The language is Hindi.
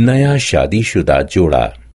नया शादीशुदा जोड़ा।